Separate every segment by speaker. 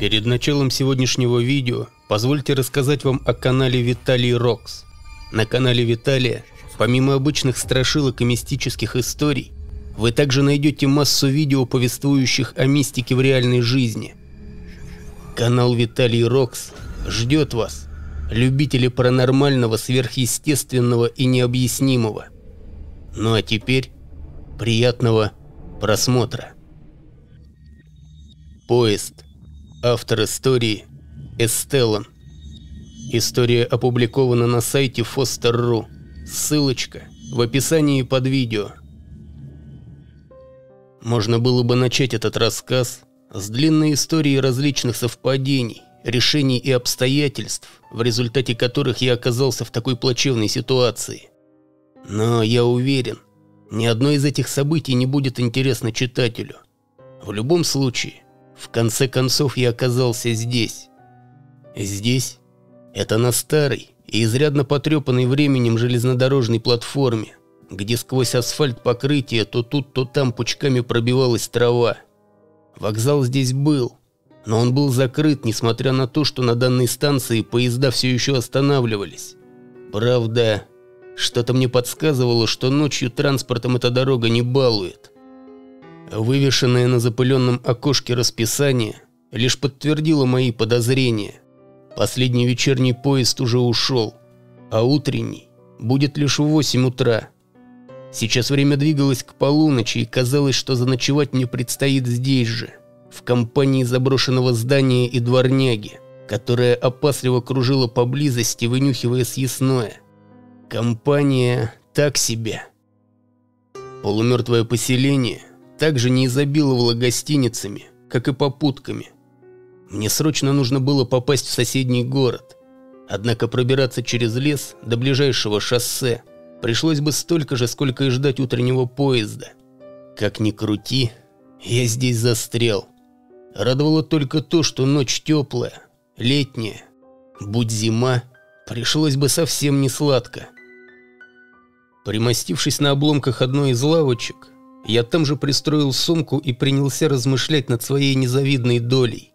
Speaker 1: Перед началом сегодняшнего видео позвольте рассказать вам о канале Виталий Рокс. На канале Виталия, помимо обычных страшилок и мистических историй, вы также найдете массу видео, повествующих о мистике в реальной жизни. Канал Виталий Рокс ждет вас, любители паранормального, сверхъестественного и необъяснимого. Ну а теперь приятного просмотра. Поезд. Автор истории Эстеллан. История опубликована на сайте Foster.ru. Ссылочка в описании под видео. Можно было бы начать этот рассказ с длинной историей различных совпадений, решений и обстоятельств, в результате которых я оказался в такой плачевной ситуации. Но я уверен, ни одно из этих событий не будет интересно читателю. В любом случае, в конце концов я оказался здесь. Здесь это на старой и изрядно потрепанной временем железнодорожной платформе, где сквозь асфальт покрытия то тут, то там пучками пробивалась трава. Вокзал здесь был, но он был закрыт, несмотря на то, что на данной станции поезда все еще останавливались. Правда, что-то мне подсказывало, что ночью транспортом эта дорога не балует. Вывешенное на запыленном окошке расписание лишь подтвердило мои подозрения. Последний вечерний поезд уже ушел, а утренний будет лишь в 8 утра. Сейчас время двигалось к полуночи, и казалось, что заночевать мне предстоит здесь же, в компании заброшенного здания и дворняги, которая опасливо кружила поблизости, вынюхивая съестное. Компания так себе. Полумертвое поселение также не изобиловало гостиницами, как и попутками. Мне срочно нужно было попасть в соседний город, однако пробираться через лес до ближайшего шоссе – Пришлось бы столько же, сколько и ждать утреннего поезда. Как ни крути, я здесь застрял. Радовало только то, что ночь теплая, летняя. Будь зима, пришлось бы совсем не сладко. Примостившись на обломках одной из лавочек, я там же пристроил сумку и принялся размышлять над своей незавидной долей.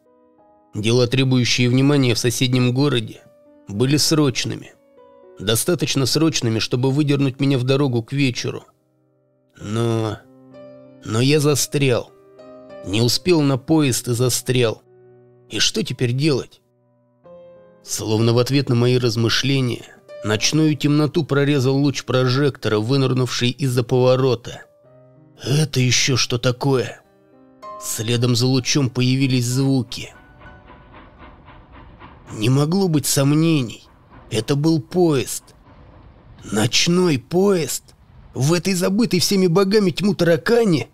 Speaker 1: Дела, требующие внимания в соседнем городе, были срочными достаточно срочными, чтобы выдернуть меня в дорогу к вечеру. Но... но я застрял. Не успел на поезд и застрял. И что теперь делать? Словно в ответ на мои размышления, ночную темноту прорезал луч прожектора, вынырнувший из-за поворота. Это еще что такое? Следом за лучом появились звуки. Не могло быть сомнений. Это был поезд. Ночной поезд? В этой забытой всеми богами тьму таракане?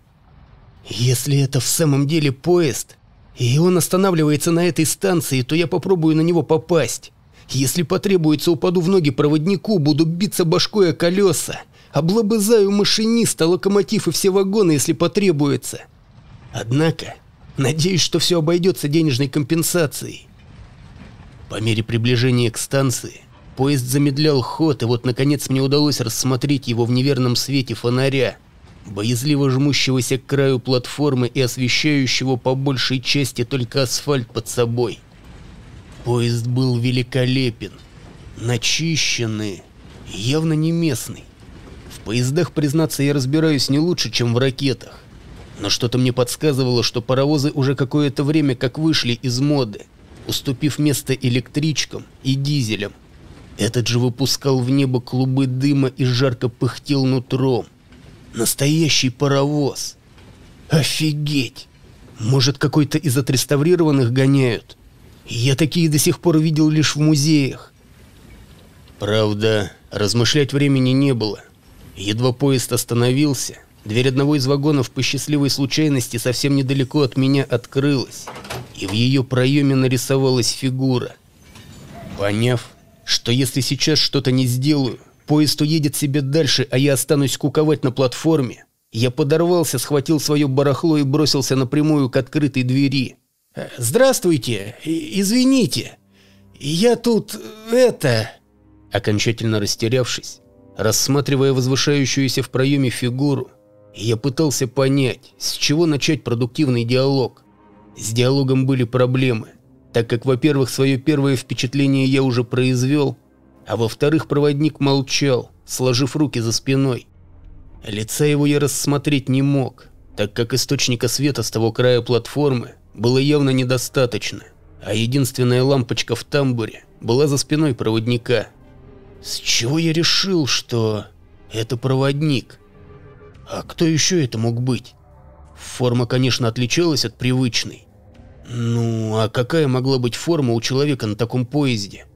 Speaker 1: Если это в самом деле поезд, и он останавливается на этой станции, то я попробую на него попасть. Если потребуется, упаду в ноги проводнику, буду биться башкой о колеса. Облобызаю машиниста, локомотив и все вагоны, если потребуется. Однако, надеюсь, что все обойдется денежной компенсацией. По мере приближения к станции поезд замедлял ход, и вот наконец мне удалось рассмотреть его в неверном свете фонаря, боязливо жмущегося к краю платформы и освещающего по большей части только асфальт под собой. Поезд был великолепен, начищенный, явно не местный. Поездах, признаться, я разбираюсь не лучше, чем в ракетах. Но что-то мне подсказывало, что паровозы уже какое-то время как вышли из моды уступив место электричкам и дизелям. Этот же выпускал в небо клубы дыма и жарко пыхтел нутром. Настоящий паровоз. Офигеть! Может, какой-то из отреставрированных гоняют? Я такие до сих пор видел лишь в музеях. Правда, размышлять времени не было. Едва поезд остановился, дверь одного из вагонов по счастливой случайности совсем недалеко от меня открылась и в ее проеме нарисовалась фигура. Поняв, что если сейчас что-то не сделаю, поезд уедет себе дальше, а я останусь куковать на платформе, я подорвался, схватил свое барахло и бросился напрямую к открытой двери. «Э, «Здравствуйте, извините, я тут... это...» Окончательно растерявшись, рассматривая возвышающуюся в проеме фигуру, я пытался понять, с чего начать продуктивный диалог. С диалогом были проблемы. так как, во-первых, свое первое впечатление я уже произвел, а во-вторых, проводник молчал, сложив руки за спиной. Лица его я рассмотреть не мог, так как источника света с того края платформы было явно недостаточно, а единственная лампочка в тамбуре была за спиной проводника. С чего я решил, что это проводник? А кто еще это мог быть? Форма, конечно, отличалась от привычной. Ну, а какая могла быть форма у человека на таком поезде?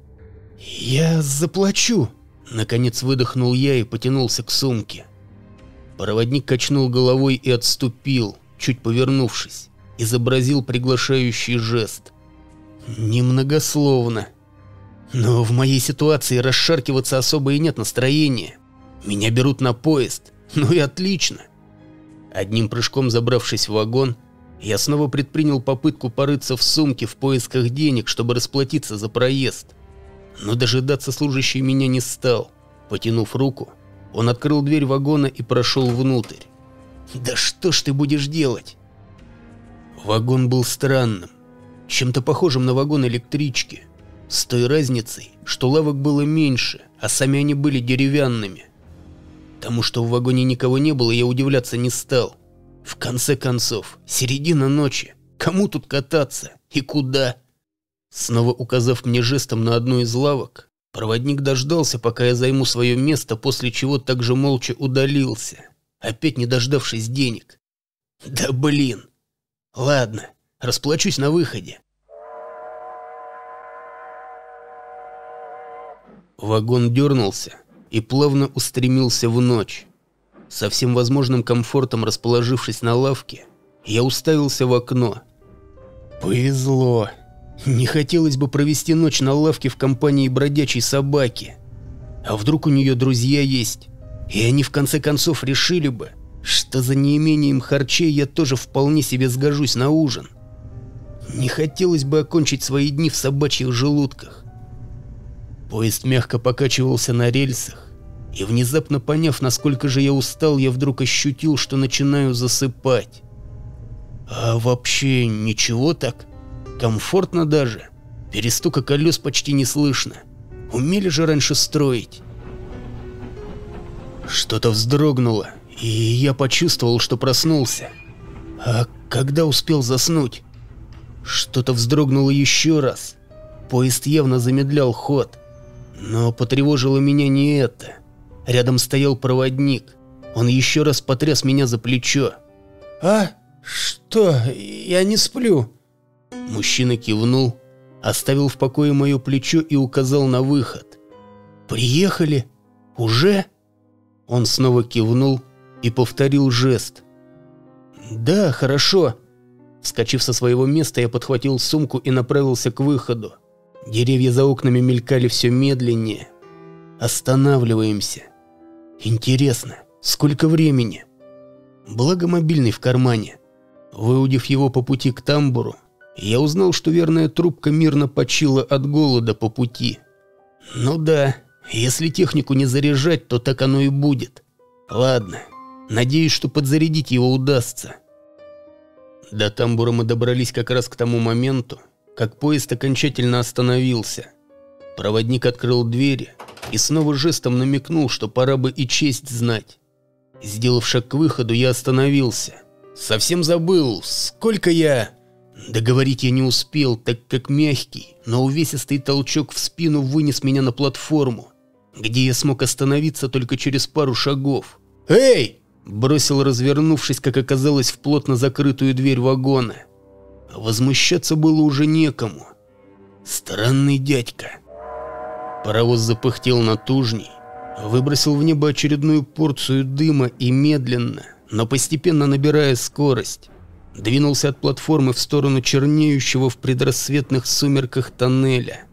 Speaker 1: «Я заплачу!» Наконец выдохнул я и потянулся к сумке. Проводник качнул головой и отступил, чуть повернувшись, изобразил приглашающий жест. Немногословно. Но в моей ситуации расшаркиваться особо и нет настроения. Меня берут на поезд, ну и отлично. Одним прыжком забравшись в вагон, я снова предпринял попытку порыться в сумке в поисках денег, чтобы расплатиться за проезд. Но дожидаться служащий меня не стал. Потянув руку, он открыл дверь вагона и прошел внутрь. «Да что ж ты будешь делать?» Вагон был странным, чем-то похожим на вагон электрички, с той разницей, что лавок было меньше, а сами они были деревянными. Тому, что в вагоне никого не было, я удивляться не стал. В конце концов, середина ночи, кому тут кататься и куда? Снова указав мне жестом на одну из лавок, проводник дождался, пока я займу свое место, после чего также молча удалился, опять не дождавшись денег. Да блин. Ладно, расплачусь на выходе. Вагон дернулся и плавно устремился в ночь. Со всем возможным комфортом расположившись на лавке, я уставился в окно. Повезло. Не хотелось бы провести ночь на лавке в компании бродячей собаки. А вдруг у нее друзья есть, и они в конце концов решили бы, что за неимением харчей я тоже вполне себе сгожусь на ужин. Не хотелось бы окончить свои дни в собачьих желудках. Поезд мягко покачивался на рельсах, и внезапно поняв, насколько же я устал, я вдруг ощутил, что начинаю засыпать. А вообще ничего так? Комфортно даже. Перестука колес почти не слышно. Умели же раньше строить. Что-то вздрогнуло, и я почувствовал, что проснулся. А когда успел заснуть? Что-то вздрогнуло еще раз. Поезд явно замедлял ход. Но потревожило меня не это. Рядом стоял проводник. Он еще раз потряс меня за плечо. «А? Что? Я не сплю». Мужчина кивнул, оставил в покое мое плечо и указал на выход. «Приехали? Уже?» Он снова кивнул и повторил жест. «Да, хорошо». Вскочив со своего места, я подхватил сумку и направился к выходу. Деревья за окнами мелькали все медленнее. Останавливаемся. Интересно, сколько времени? Благо мобильный в кармане. Выудив его по пути к тамбуру, я узнал, что верная трубка мирно почила от голода по пути. Ну да, если технику не заряжать, то так оно и будет. Ладно, надеюсь, что подзарядить его удастся. До тамбура мы добрались как раз к тому моменту, как поезд окончательно остановился. Проводник открыл двери и снова жестом намекнул, что пора бы и честь знать. Сделав шаг к выходу, я остановился. Совсем забыл, сколько я... Договорить я не успел, так как мягкий, но увесистый толчок в спину вынес меня на платформу, где я смог остановиться только через пару шагов. «Эй!» – бросил, развернувшись, как оказалось, в плотно закрытую дверь вагона. Возмущаться было уже некому. Странный дядька. Паровоз запыхтел натужней, выбросил в небо очередную порцию дыма и медленно, но постепенно набирая скорость, двинулся от платформы в сторону чернеющего в предрассветных сумерках тоннеля.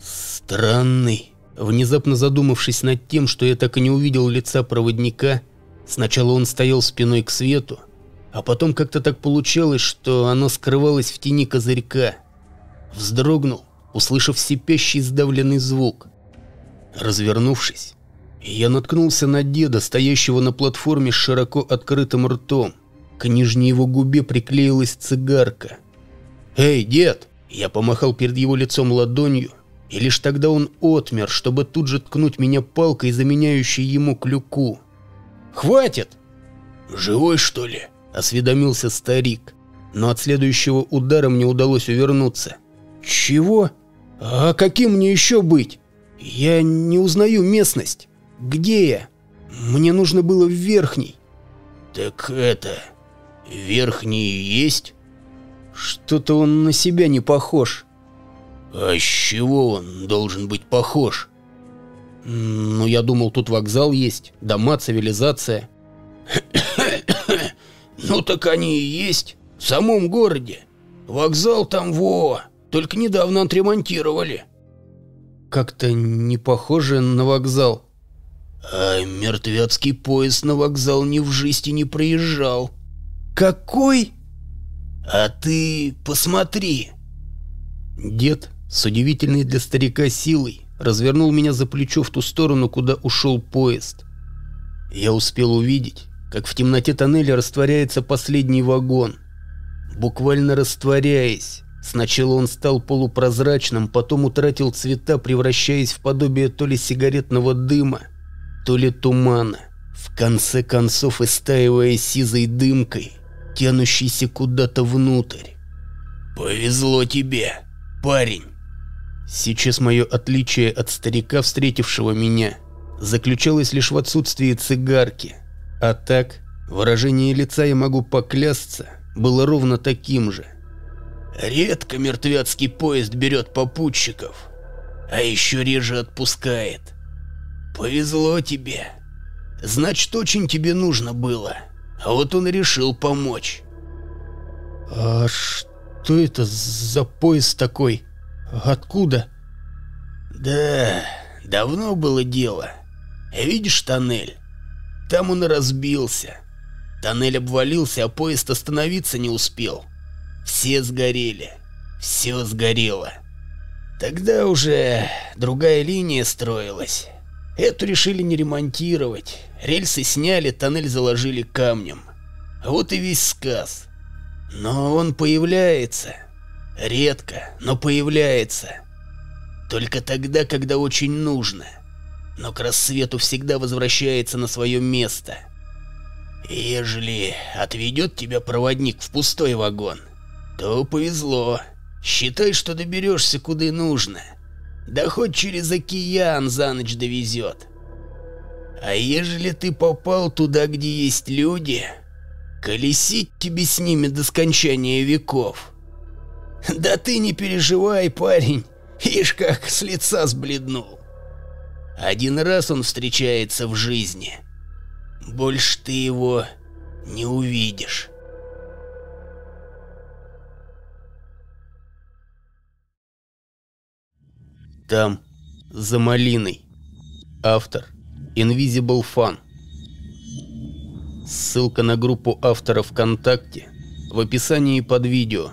Speaker 1: Странный. Внезапно задумавшись над тем, что я так и не увидел лица проводника, сначала он стоял спиной к свету, а потом как-то так получалось, что оно скрывалось в тени козырька. Вздрогнул, услышав сипящий сдавленный звук. Развернувшись, я наткнулся на деда, стоящего на платформе с широко открытым ртом. К нижней его губе приклеилась цигарка. «Эй, дед!» Я помахал перед его лицом ладонью, и лишь тогда он отмер, чтобы тут же ткнуть меня палкой, заменяющей ему клюку. «Хватит!» «Живой, что ли?» – осведомился старик. Но от следующего удара мне удалось увернуться. «Чего? А каким мне еще быть? Я не узнаю местность. Где я? Мне нужно было в верхний». «Так это... верхний есть?» «Что-то он на себя не похож». «А с чего он должен быть похож?» «Ну, я думал, тут вокзал есть, дома, цивилизация». «Ну так они и есть, в самом городе. Вокзал там во, только недавно отремонтировали». «Как-то не похоже на вокзал». «А мертвецкий поезд на вокзал ни в жизни не проезжал». «Какой?» «А ты посмотри». Дед с удивительной для старика силой развернул меня за плечо в ту сторону, куда ушел поезд. Я успел увидеть, как в темноте тоннеля растворяется последний вагон. Буквально растворяясь. Сначала он стал полупрозрачным, потом утратил цвета, превращаясь в подобие то ли сигаретного дыма, то ли тумана, в конце концов истаивая сизой дымкой, тянущейся куда-то внутрь. «Повезло тебе, парень!» Сейчас мое отличие от старика, встретившего меня, заключалось лишь в отсутствии цигарки. А так, выражение лица, я могу поклясться, было ровно таким же. Редко мертвецкий поезд берет попутчиков, а еще реже отпускает. Повезло тебе. Значит, очень тебе нужно было. А вот он решил помочь. А что это за поезд такой? Откуда? Да, давно было дело. Видишь тоннель? Там он и разбился. Тоннель обвалился, а поезд остановиться не успел. Все сгорели. Все сгорело. Тогда уже другая линия строилась. Эту решили не ремонтировать. Рельсы сняли, тоннель заложили камнем. Вот и весь сказ. Но он появляется. Редко, но появляется. Только тогда, когда очень нужно. Но к рассвету всегда возвращается на свое место. Ежели отведет тебя проводник в пустой вагон, то повезло. Считай, что доберешься куда нужно. Да хоть через океан за ночь довезет. А ежели ты попал туда, где есть люди, колесить тебе с ними до скончания веков. Да ты не переживай, парень, ишь как с лица сбледнул. Один раз он встречается в жизни. Больше ты его не увидишь. Там, за малиной. Автор Invisible Fun. Ссылка на группу автора ВКонтакте в описании под видео.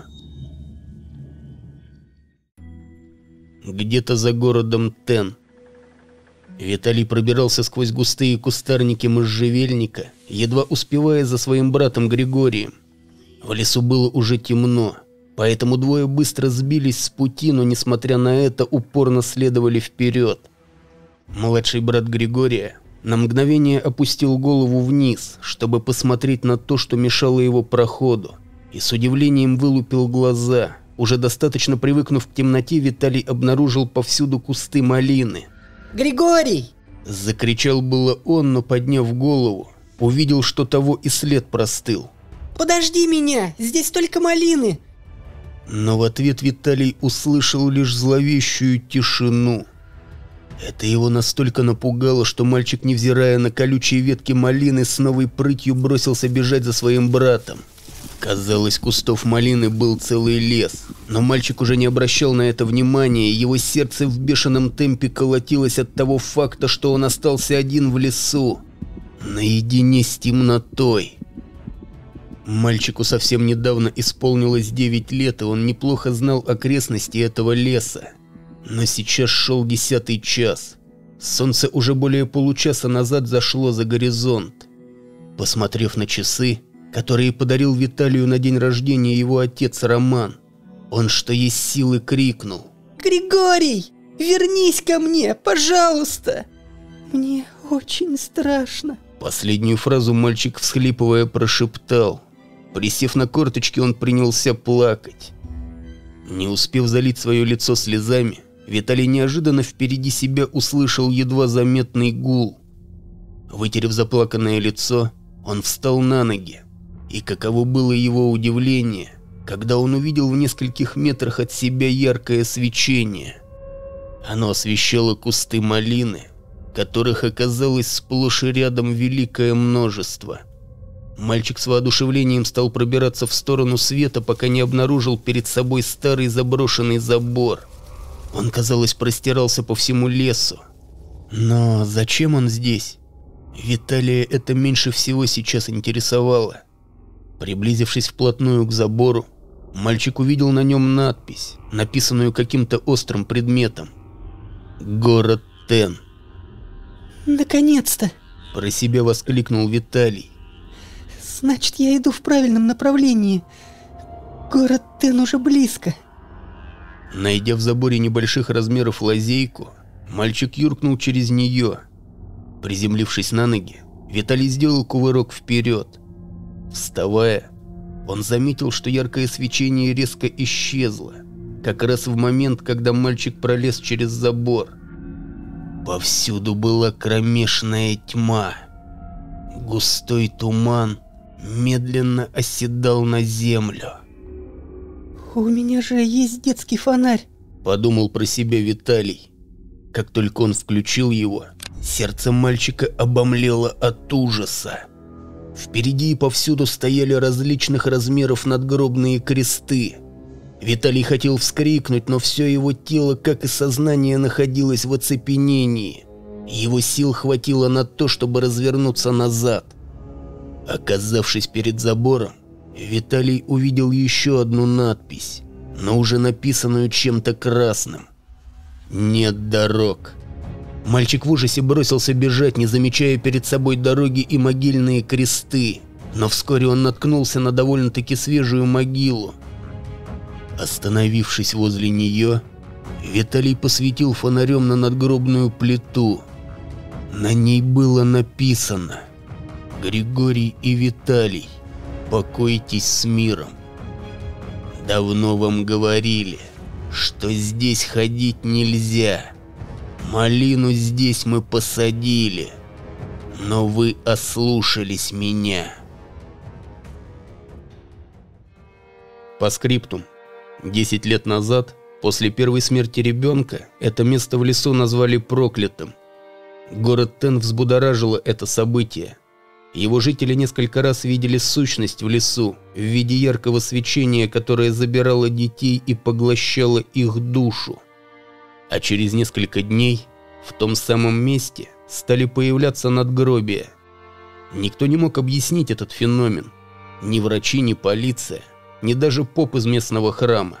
Speaker 1: Где-то за городом Тен. Виталий пробирался сквозь густые кустарники можжевельника, едва успевая за своим братом Григорием. В лесу было уже темно. Поэтому двое быстро сбились с пути, но, несмотря на это, упорно следовали вперед. Младший брат Григория на мгновение опустил голову вниз, чтобы посмотреть на то, что мешало его проходу, и с удивлением вылупил глаза. Уже достаточно привыкнув к темноте, Виталий обнаружил повсюду кусты малины.
Speaker 2: «Григорий!»
Speaker 1: Закричал было он, но подняв голову, увидел, что того и след простыл.
Speaker 2: «Подожди меня! Здесь только малины!
Speaker 1: Но в ответ Виталий услышал лишь зловещую тишину. Это его настолько напугало, что мальчик, невзирая на колючие ветки малины, с новой прытью бросился бежать за своим братом. Казалось, кустов малины был целый лес, но мальчик уже не обращал на это внимания, его сердце в бешеном темпе колотилось от того факта, что он остался один в лесу, наедине с темнотой. Мальчику совсем недавно исполнилось 9 лет, и он неплохо знал окрестности этого леса. Но сейчас шел десятый час. Солнце уже более получаса назад зашло за горизонт. Посмотрев на часы, которые подарил Виталию на день рождения его отец Роман, Он что есть силы крикнул.
Speaker 2: Григорий, вернись ко мне, пожалуйста. Мне очень страшно.
Speaker 1: Последнюю фразу мальчик, всхлипывая, прошептал. Присев на корточки, он принялся плакать. Не успев залить свое лицо слезами, Виталий неожиданно впереди себя услышал едва заметный гул. Вытерев заплаканное лицо, он встал на ноги. И каково было его удивление, когда он увидел в нескольких метрах от себя яркое свечение. Оно освещало кусты малины, которых оказалось сплошь и рядом великое множество. Мальчик с воодушевлением стал пробираться в сторону света, пока не обнаружил перед собой старый заброшенный забор. Он, казалось, простирался по всему лесу. Но зачем он здесь? Виталия это меньше всего сейчас интересовало. Приблизившись вплотную к забору, мальчик увидел на нем надпись, написанную каким-то острым предметом. «Город Тен».
Speaker 2: «Наконец-то!»
Speaker 1: – про себя воскликнул Виталий.
Speaker 2: «Значит, я иду в правильном направлении. Город Тен уже близко».
Speaker 1: Найдя в заборе небольших размеров лазейку, мальчик юркнул через нее. Приземлившись на ноги, Виталий сделал кувырок вперед. Вставая, он заметил, что яркое свечение резко исчезло, как раз в момент, когда мальчик пролез через забор. Повсюду была кромешная тьма. Густой туман медленно оседал на землю.
Speaker 2: «У меня же есть детский фонарь», —
Speaker 1: подумал про себя Виталий. Как только он включил его, сердце мальчика обомлело от ужаса. Впереди и повсюду стояли различных размеров надгробные кресты. Виталий хотел вскрикнуть, но все его тело, как и сознание, находилось в оцепенении. Его сил хватило на то, чтобы развернуться назад. Оказавшись перед забором, Виталий увидел еще одну надпись, но уже написанную чем-то красным. «Нет дорог». Мальчик в ужасе бросился бежать, не замечая перед собой дороги и могильные кресты. Но вскоре он наткнулся на довольно-таки свежую могилу. Остановившись возле нее, Виталий посветил фонарем на надгробную плиту. На ней было написано «Григорий и Виталий, покойтесь с миром». Давно вам говорили, что здесь ходить нельзя. Малину здесь мы посадили, но вы ослушались меня. По скриптум. Десять лет назад, после первой смерти ребенка, это место в лесу назвали проклятым. Город Тен взбудоражило это событие. Его жители несколько раз видели сущность в лесу в виде яркого свечения, которое забирало детей и поглощало их душу. А через несколько дней в том самом месте стали появляться надгробия. Никто не мог объяснить этот феномен. Ни врачи, ни полиция, ни даже поп из местного храма.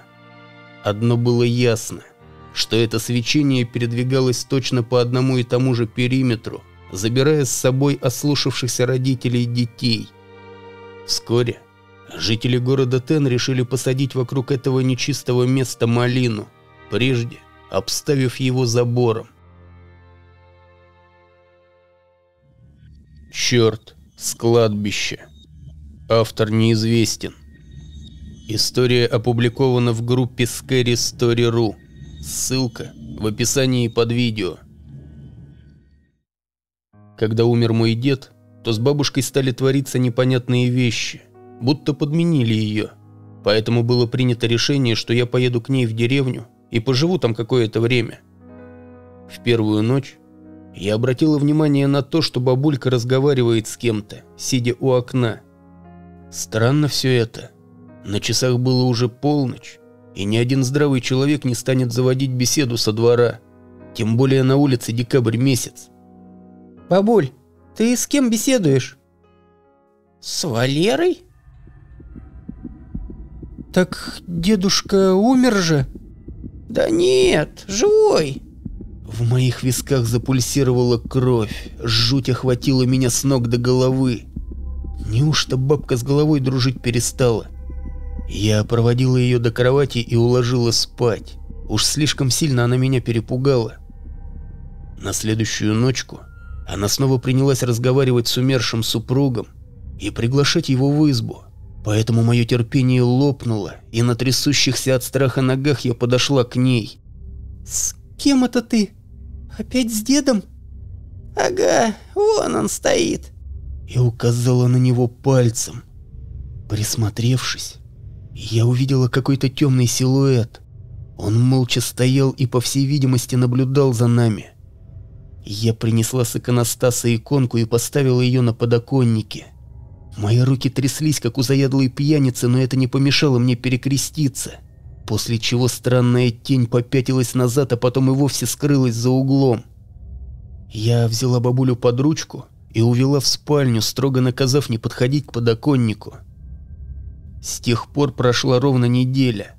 Speaker 1: Одно было ясно, что это свечение передвигалось точно по одному и тому же периметру, забирая с собой ослушавшихся родителей и детей. Вскоре жители города Тен решили посадить вокруг этого нечистого места малину, прежде обставив его забором. Черт, с кладбища. Автор неизвестен. История опубликована в группе Scary Story.ru. Ссылка в описании под видео. Когда умер мой дед, то с бабушкой стали твориться непонятные вещи, будто подменили ее. Поэтому было принято решение, что я поеду к ней в деревню и поживу там какое-то время. В первую ночь я обратила внимание на то, что бабулька разговаривает с кем-то, сидя у окна. Странно все это. На часах было уже полночь, и ни один здравый человек не станет заводить беседу со двора, тем более на улице декабрь месяц.
Speaker 2: «Бабуль, ты с кем беседуешь?» «С Валерой?» «Так дедушка умер же?»
Speaker 3: «Да нет, живой!»
Speaker 1: В моих висках запульсировала кровь, жуть охватила меня с ног до головы. Неужто бабка с головой дружить перестала? Я проводила ее до кровати и уложила спать. Уж слишком сильно она меня перепугала. На следующую ночку она снова принялась разговаривать с умершим супругом и приглашать его в избу. Поэтому мое терпение лопнуло, и на трясущихся от страха ногах я подошла к ней.
Speaker 2: «С кем это ты? Опять с дедом?»
Speaker 3: «Ага, вон он стоит»,
Speaker 1: и указала на него пальцем. Присмотревшись, я увидела какой-то темный силуэт. Он молча стоял и, по всей видимости, наблюдал за нами. Я принесла с иконостаса иконку и поставила ее на подоконнике. Мои руки тряслись, как у заядлой пьяницы, но это не помешало мне перекреститься. После чего странная тень попятилась назад, а потом и вовсе скрылась за углом. Я взяла бабулю под ручку и увела в спальню, строго наказав не подходить к подоконнику. С тех пор прошла ровно неделя.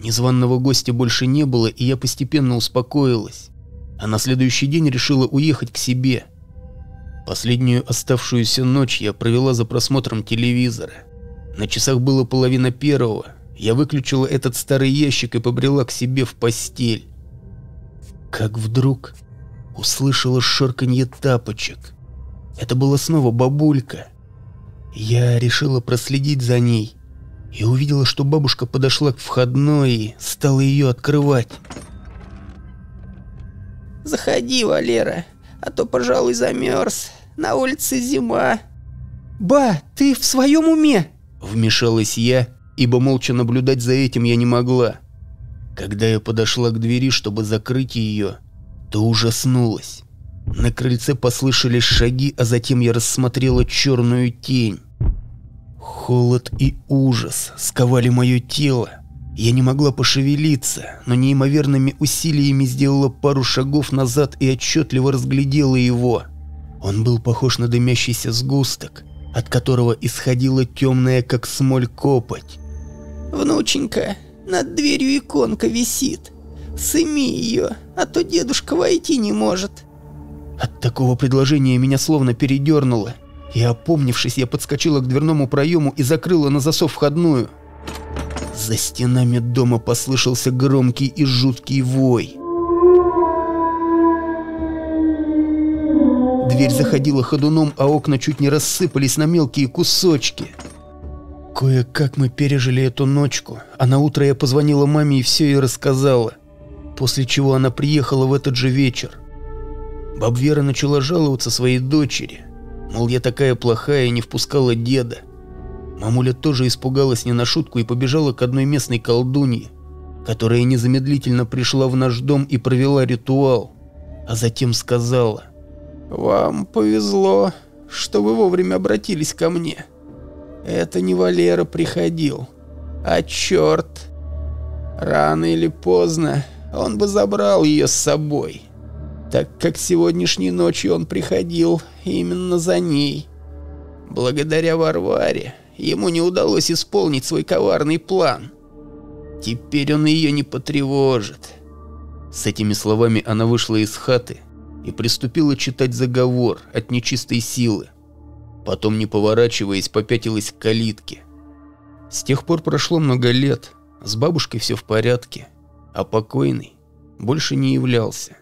Speaker 1: Незваного гостя больше не было, и я постепенно успокоилась. А на следующий день решила уехать к себе. Последнюю оставшуюся ночь я провела за просмотром телевизора. На часах было половина первого. Я выключила этот старый ящик и побрела к себе в постель. Как вдруг услышала шорканье тапочек. Это была снова бабулька. Я решила проследить за ней и увидела, что бабушка подошла к входной и стала ее открывать.
Speaker 3: «Заходи, Валера, а то, пожалуй, замерз. На улице зима».
Speaker 2: «Ба, ты в своем уме?»
Speaker 1: Вмешалась я, ибо молча наблюдать за этим я не могла. Когда я подошла к двери, чтобы закрыть ее, то ужаснулась. На крыльце послышались шаги, а затем я рассмотрела черную тень. Холод и ужас сковали мое тело. Я не могла пошевелиться, но неимоверными усилиями сделала пару шагов назад и отчетливо разглядела его. Он был похож на дымящийся сгусток, от которого исходила темная, как смоль, копоть.
Speaker 3: «Внученька, над дверью иконка висит. Сыми ее, а то дедушка войти не может».
Speaker 1: От такого предложения меня словно передернуло, и опомнившись, я подскочила к дверному проему и закрыла на засов входную. За стенами дома послышался громкий и жуткий вой. Дверь заходила ходуном, а окна чуть не рассыпались на мелкие кусочки. Кое-как мы пережили эту ночку, а на утро я позвонила маме и все ей рассказала, после чего она приехала в этот же вечер. Бабвера начала жаловаться своей дочери, мол, я такая плохая и не впускала деда. Мамуля тоже испугалась не на шутку и побежала к одной местной колдунье, которая незамедлительно пришла в наш дом и провела ритуал, а затем сказала
Speaker 3: «Вам повезло, что вы вовремя обратились ко мне. Это не Валера приходил, а черт. Рано или поздно он бы забрал ее с собой» так как сегодняшней ночью он приходил именно за ней. Благодаря Варваре ему не удалось исполнить свой коварный план. Теперь он ее не потревожит.
Speaker 1: С этими словами она вышла из хаты и приступила читать заговор от нечистой силы. Потом, не поворачиваясь, попятилась к калитке. С тех пор прошло много лет, с бабушкой все в порядке, а покойный больше не являлся.